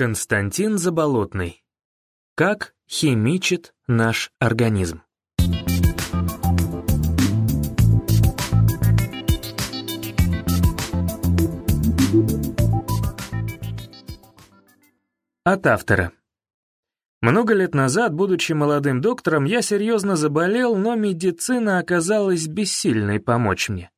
Константин Заболотный. Как химичит наш организм? От автора. Много лет назад, будучи молодым доктором, я серьезно заболел, но медицина оказалась бессильной помочь мне.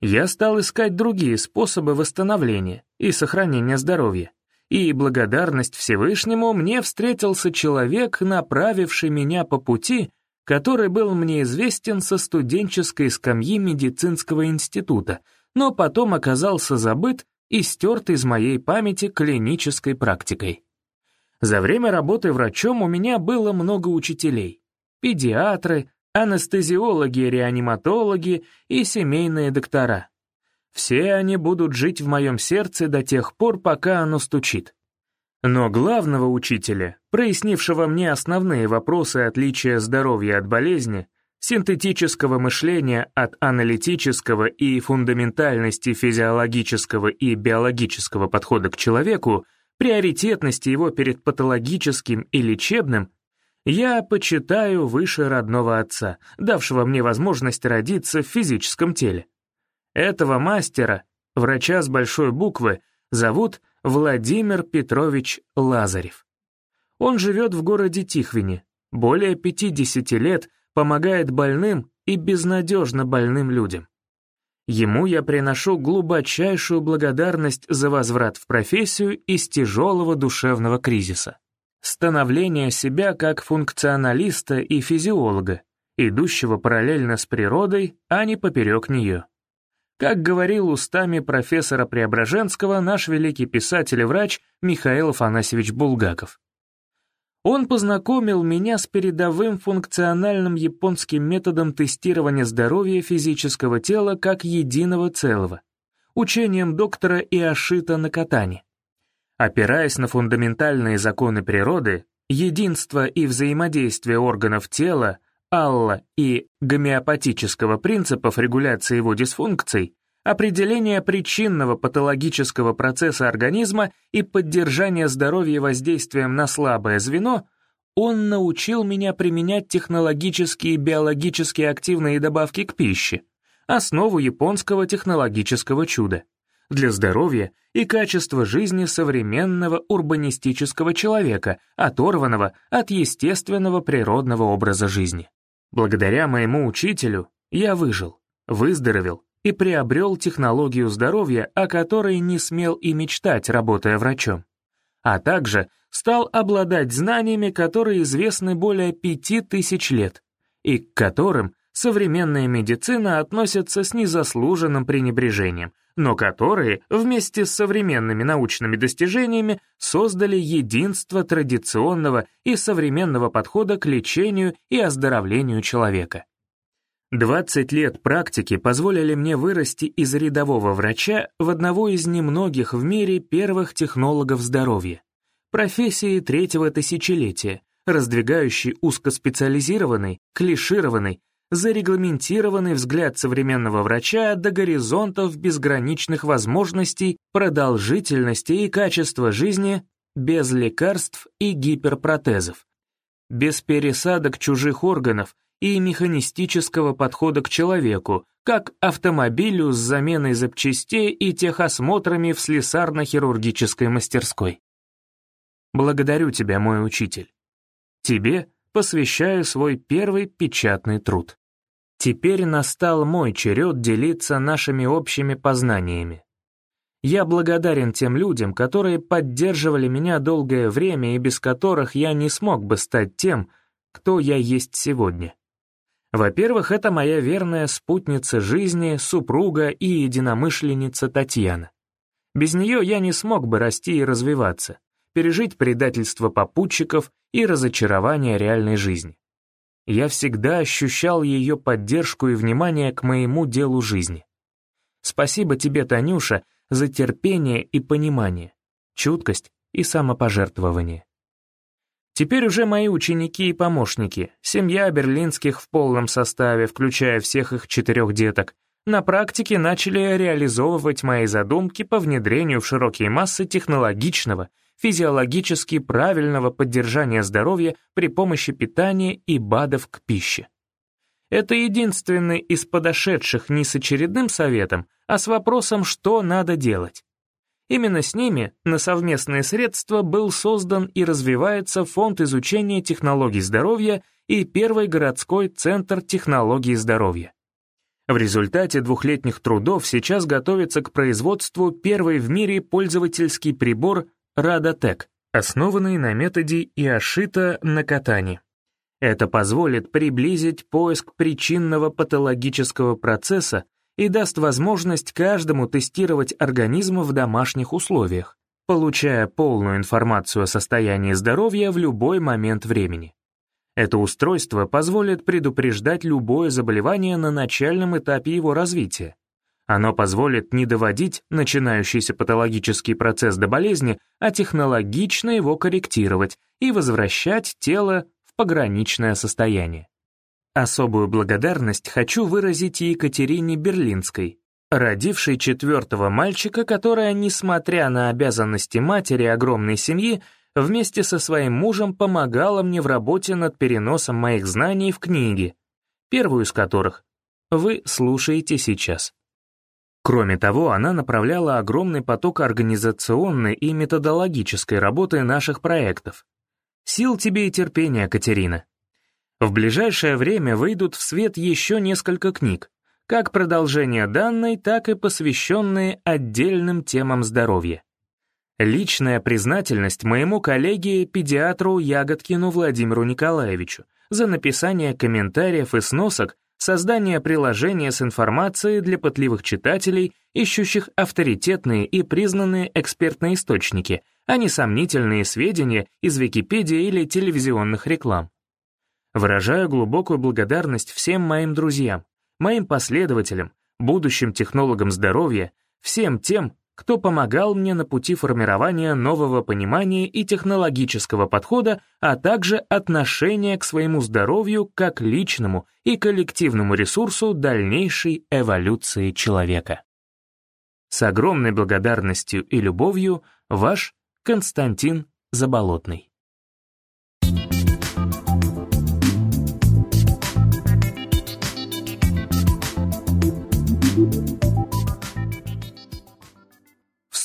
Я стал искать другие способы восстановления и сохранения здоровья и благодарность Всевышнему мне встретился человек, направивший меня по пути, который был мне известен со студенческой скамьи медицинского института, но потом оказался забыт и стерт из моей памяти клинической практикой. За время работы врачом у меня было много учителей. Педиатры, анестезиологи, реаниматологи и семейные доктора. Все они будут жить в моем сердце до тех пор, пока оно стучит. Но главного учителя, прояснившего мне основные вопросы отличия здоровья от болезни, синтетического мышления от аналитического и фундаментальности физиологического и биологического подхода к человеку, приоритетности его перед патологическим и лечебным, я почитаю выше родного отца, давшего мне возможность родиться в физическом теле. Этого мастера, врача с большой буквы, зовут Владимир Петрович Лазарев. Он живет в городе Тихвине, более 50 лет помогает больным и безнадежно больным людям. Ему я приношу глубочайшую благодарность за возврат в профессию из тяжелого душевного кризиса. Становление себя как функционалиста и физиолога, идущего параллельно с природой, а не поперек нее. Как говорил устами профессора Преображенского наш великий писатель и врач Михаил Афанасьевич Булгаков. Он познакомил меня с передовым функциональным японским методом тестирования здоровья физического тела как единого целого, учением доктора Иошита Накатани. Опираясь на фундаментальные законы природы, единство и взаимодействие органов тела, алла и гомеопатического принципов регуляции его дисфункций, определения причинного патологического процесса организма и поддержания здоровья воздействием на слабое звено, он научил меня применять технологические и биологически активные добавки к пище, основу японского технологического чуда, для здоровья и качества жизни современного урбанистического человека, оторванного от естественного природного образа жизни. Благодаря моему учителю я выжил, выздоровел и приобрел технологию здоровья, о которой не смел и мечтать, работая врачом. А также стал обладать знаниями, которые известны более пяти тысяч лет, и к которым современная медицина относится с незаслуженным пренебрежением, но которые, вместе с современными научными достижениями, создали единство традиционного и современного подхода к лечению и оздоровлению человека. 20 лет практики позволили мне вырасти из рядового врача в одного из немногих в мире первых технологов здоровья, профессии третьего тысячелетия, раздвигающий узкоспециализированный, клишированный, зарегламентированный взгляд современного врача до горизонтов безграничных возможностей, продолжительности и качества жизни без лекарств и гиперпротезов, без пересадок чужих органов и механистического подхода к человеку, как автомобилю с заменой запчастей и техосмотрами в слесарно-хирургической мастерской. Благодарю тебя, мой учитель. Тебе посвящаю свой первый печатный труд. Теперь настал мой черед делиться нашими общими познаниями. Я благодарен тем людям, которые поддерживали меня долгое время и без которых я не смог бы стать тем, кто я есть сегодня. Во-первых, это моя верная спутница жизни, супруга и единомышленница Татьяна. Без нее я не смог бы расти и развиваться, пережить предательство попутчиков и разочарование реальной жизни. Я всегда ощущал ее поддержку и внимание к моему делу жизни. Спасибо тебе, Танюша, за терпение и понимание, чуткость и самопожертвование. Теперь уже мои ученики и помощники, семья Берлинских в полном составе, включая всех их четырех деток, на практике начали реализовывать мои задумки по внедрению в широкие массы технологичного, физиологически правильного поддержания здоровья при помощи питания и БАДов к пище. Это единственный из подошедших не с очередным советом, а с вопросом, что надо делать. Именно с ними на совместные средства был создан и развивается Фонд изучения технологий здоровья и Первый городской центр технологий здоровья. В результате двухлетних трудов сейчас готовится к производству первый в мире пользовательский прибор Радотек, основанный на методе Иошита на катане. Это позволит приблизить поиск причинного патологического процесса и даст возможность каждому тестировать организм в домашних условиях, получая полную информацию о состоянии здоровья в любой момент времени. Это устройство позволит предупреждать любое заболевание на начальном этапе его развития. Оно позволит не доводить начинающийся патологический процесс до болезни, а технологично его корректировать и возвращать тело в пограничное состояние. Особую благодарность хочу выразить Екатерине Берлинской, родившей четвертого мальчика, которая, несмотря на обязанности матери огромной семьи, вместе со своим мужем помогала мне в работе над переносом моих знаний в книги, первую из которых вы слушаете сейчас. Кроме того, она направляла огромный поток организационной и методологической работы наших проектов. Сил тебе и терпения, Катерина. В ближайшее время выйдут в свет еще несколько книг, как продолжение данной, так и посвященные отдельным темам здоровья. Личная признательность моему коллеге-педиатру Ягодкину Владимиру Николаевичу за написание комментариев и сносок, создание приложения с информацией для пытливых читателей, ищущих авторитетные и признанные экспертные источники, а не сомнительные сведения из Википедии или телевизионных реклам. Выражаю глубокую благодарность всем моим друзьям, моим последователям, будущим технологам здоровья, всем тем, кто помогал мне на пути формирования нового понимания и технологического подхода, а также отношения к своему здоровью как личному и коллективному ресурсу дальнейшей эволюции человека. С огромной благодарностью и любовью, ваш Константин Заболотный.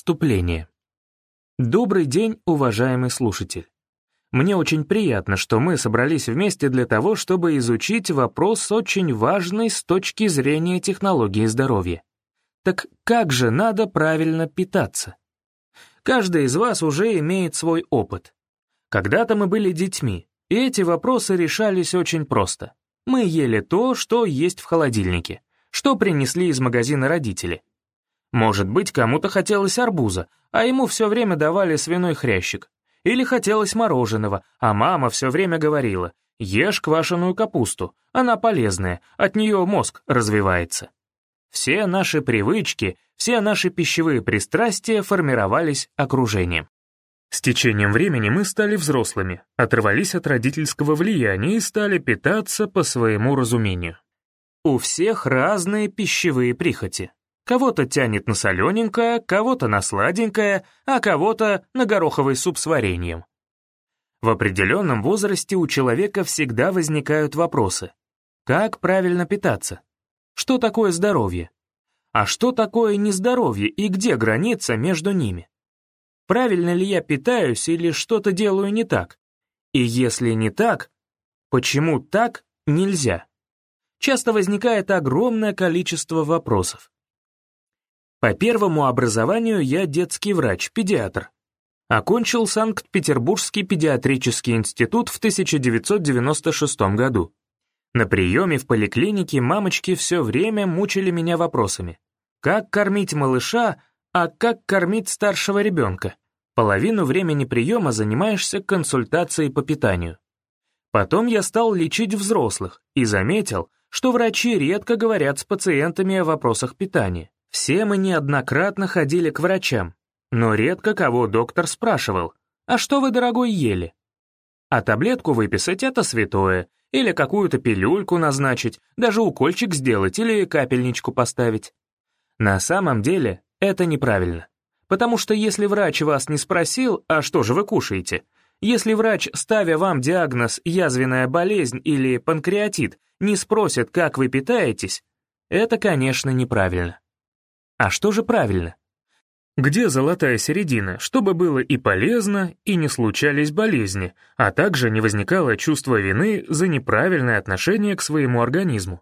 Вступление. Добрый день, уважаемый слушатель. Мне очень приятно, что мы собрались вместе для того, чтобы изучить вопрос очень важный с точки зрения технологии здоровья. Так как же надо правильно питаться? Каждый из вас уже имеет свой опыт. Когда-то мы были детьми, и эти вопросы решались очень просто. Мы ели то, что есть в холодильнике, что принесли из магазина родители — может быть, кому-то хотелось арбуза, а ему все время давали свиной хрящик. Или хотелось мороженого, а мама все время говорила, ешь квашеную капусту, она полезная, от нее мозг развивается. Все наши привычки, все наши пищевые пристрастия формировались окружением. С течением времени мы стали взрослыми, оторвались от родительского влияния и стали питаться по своему разумению. У всех разные пищевые прихоти. Кого-то тянет на солененькое, кого-то на сладенькое, а кого-то на гороховый суп с вареньем. В определенном возрасте у человека всегда возникают вопросы. Как правильно питаться? Что такое здоровье? А что такое нездоровье и где граница между ними? Правильно ли я питаюсь или что-то делаю не так? И если не так, почему так нельзя? Часто возникает огромное количество вопросов. По первому образованию я детский врач, педиатр. Окончил Санкт-Петербургский педиатрический институт в 1996 году. На приеме в поликлинике мамочки все время мучили меня вопросами. Как кормить малыша, а как кормить старшего ребенка? Половину времени приема занимаешься консультацией по питанию. Потом я стал лечить взрослых и заметил, что врачи редко говорят с пациентами о вопросах питания. Все мы неоднократно ходили к врачам, но редко кого доктор спрашивал, «А что вы, дорогой, ели?» А таблетку выписать — это святое, или какую-то пилюльку назначить, даже укольчик сделать или капельничку поставить. На самом деле это неправильно, Потому что если врач вас не спросил, а что же вы кушаете, если врач, ставя вам диагноз язвенная болезнь или панкреатит, не спросит, как вы питаетесь, это, конечно, неправильно. А что же правильно? Где золотая середина, чтобы было и полезно, и не случались болезни, а также не возникало чувство вины за неправильное отношение к своему организму?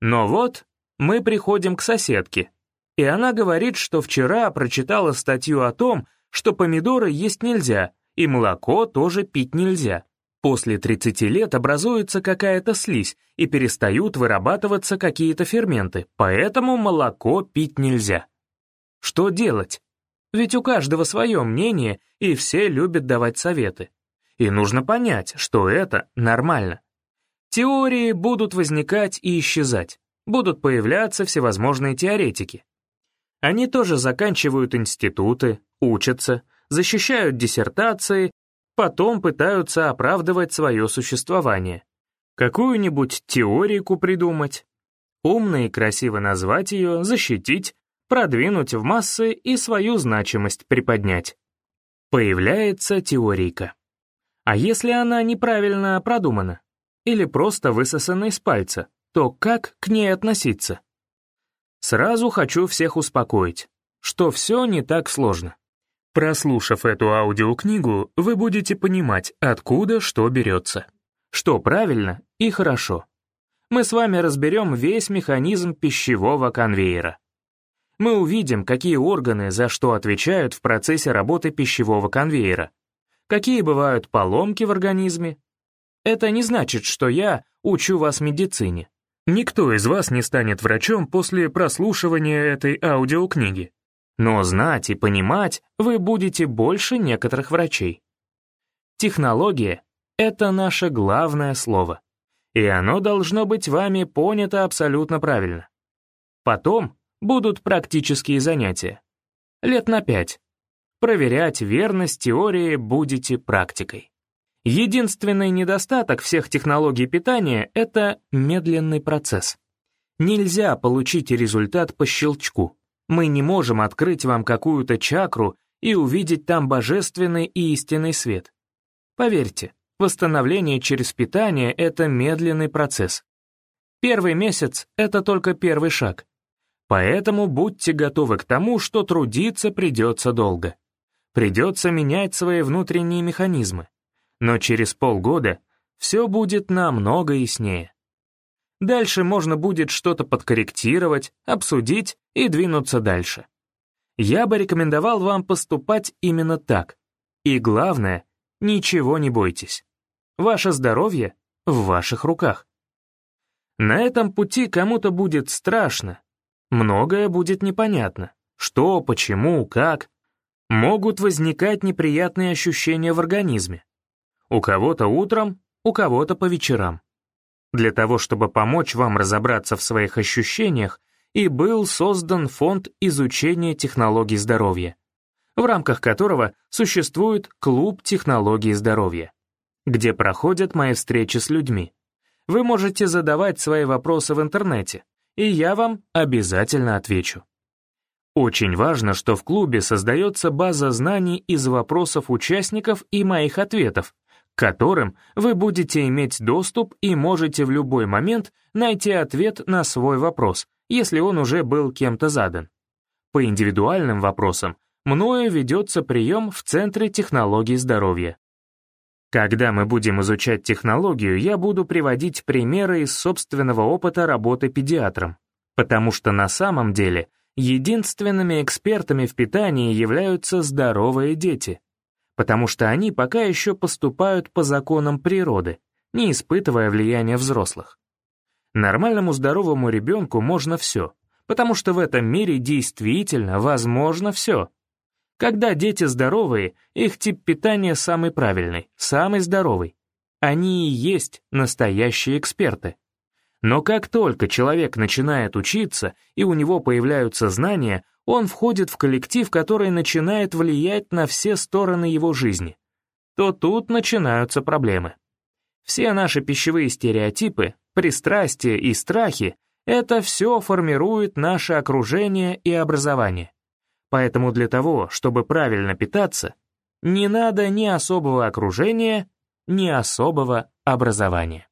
Но вот мы приходим к соседке, и она говорит, что вчера прочитала статью о том, что помидоры есть нельзя, и молоко тоже пить нельзя. После 30 лет образуется какая-то слизь, и перестают вырабатываться какие-то ферменты, поэтому молоко пить нельзя. Что делать? Ведь у каждого свое мнение, и все любят давать советы. И нужно понять, что это нормально. Теории будут возникать и исчезать, будут появляться всевозможные теоретики. Они тоже заканчивают институты, учатся, защищают диссертации, потом пытаются оправдывать свое существование. Какую-нибудь теорику придумать, умно и красиво назвать ее, защитить, продвинуть в массы и свою значимость приподнять. Появляется теорика. А если она неправильно продумана? Или просто высосана из пальца, то как к ней относиться? Сразу хочу всех успокоить, что все не так сложно. Прослушав эту аудиокнигу, вы будете понимать, откуда что берется. Что правильно и хорошо. Мы с вами разберем весь механизм пищевого конвейера мы увидим, какие органы за что отвечают в процессе работы пищевого конвейера, какие бывают поломки в организме. Это не значит, что я учу вас медицине. Никто из вас не станет врачом после прослушивания этой аудиокниги. Но знать и понимать вы будете больше некоторых врачей. Технология — это наше главное слово, и оно должно быть вами понято абсолютно правильно. Потом будут практические занятия. Лет на пять. Проверять верность теории будете практикой. Единственный недостаток всех технологий питания — это медленный процесс. Нельзя получить результат по щелчку. Мы не можем открыть вам какую-то чакру и увидеть там божественный и истинный свет. Поверьте, восстановление через питание — это медленный процесс. Первый месяц — это только первый шаг. Поэтому будьте готовы к тому, что трудиться придется долго. Придется менять свои внутренние механизмы. Но через полгода все будет намного яснее. Дальше можно будет что-то подкорректировать, обсудить и двинуться дальше. Я бы рекомендовал вам поступать именно так. И главное, ничего не бойтесь. Ваше здоровье в ваших руках. На этом пути кому-то будет страшно, Многое будет непонятно. Что, почему, как. Могут возникать неприятные ощущения в организме. У кого-то утром, у кого-то по вечерам. Для того, чтобы помочь вам разобраться в своих ощущениях, и был создан фонд изучения технологий здоровья, в рамках которого существует клуб технологий здоровья, где проходят мои встречи с людьми. Вы можете задавать свои вопросы в интернете, и я вам обязательно отвечу. Очень важно, что в клубе создается база знаний из вопросов участников и моих ответов, которым вы будете иметь доступ и можете в любой момент найти ответ на свой вопрос, если он уже был кем-то задан. По индивидуальным вопросам мною ведется прием в Центре технологий здоровья. Когда мы будем изучать технологию, я буду приводить примеры из собственного опыта работы педиатром, потому что на самом деле единственными экспертами в питании являются здоровые дети, потому что они пока еще поступают по законам природы, не испытывая влияния взрослых. Нормальному здоровому ребенку можно все, потому что в этом мире действительно возможно все. Когда дети здоровые, их тип питания самый правильный, самый здоровый. Они и есть настоящие эксперты. Но как только человек начинает учиться, и у него появляются знания, он входит в коллектив, который начинает влиять на все стороны его жизни. То тут начинаются проблемы. Все наши пищевые стереотипы, пристрастия и страхи — это все формирует наше окружение и образование. Поэтому для того, чтобы правильно питаться, не надо ни особого окружения, ни особого образования.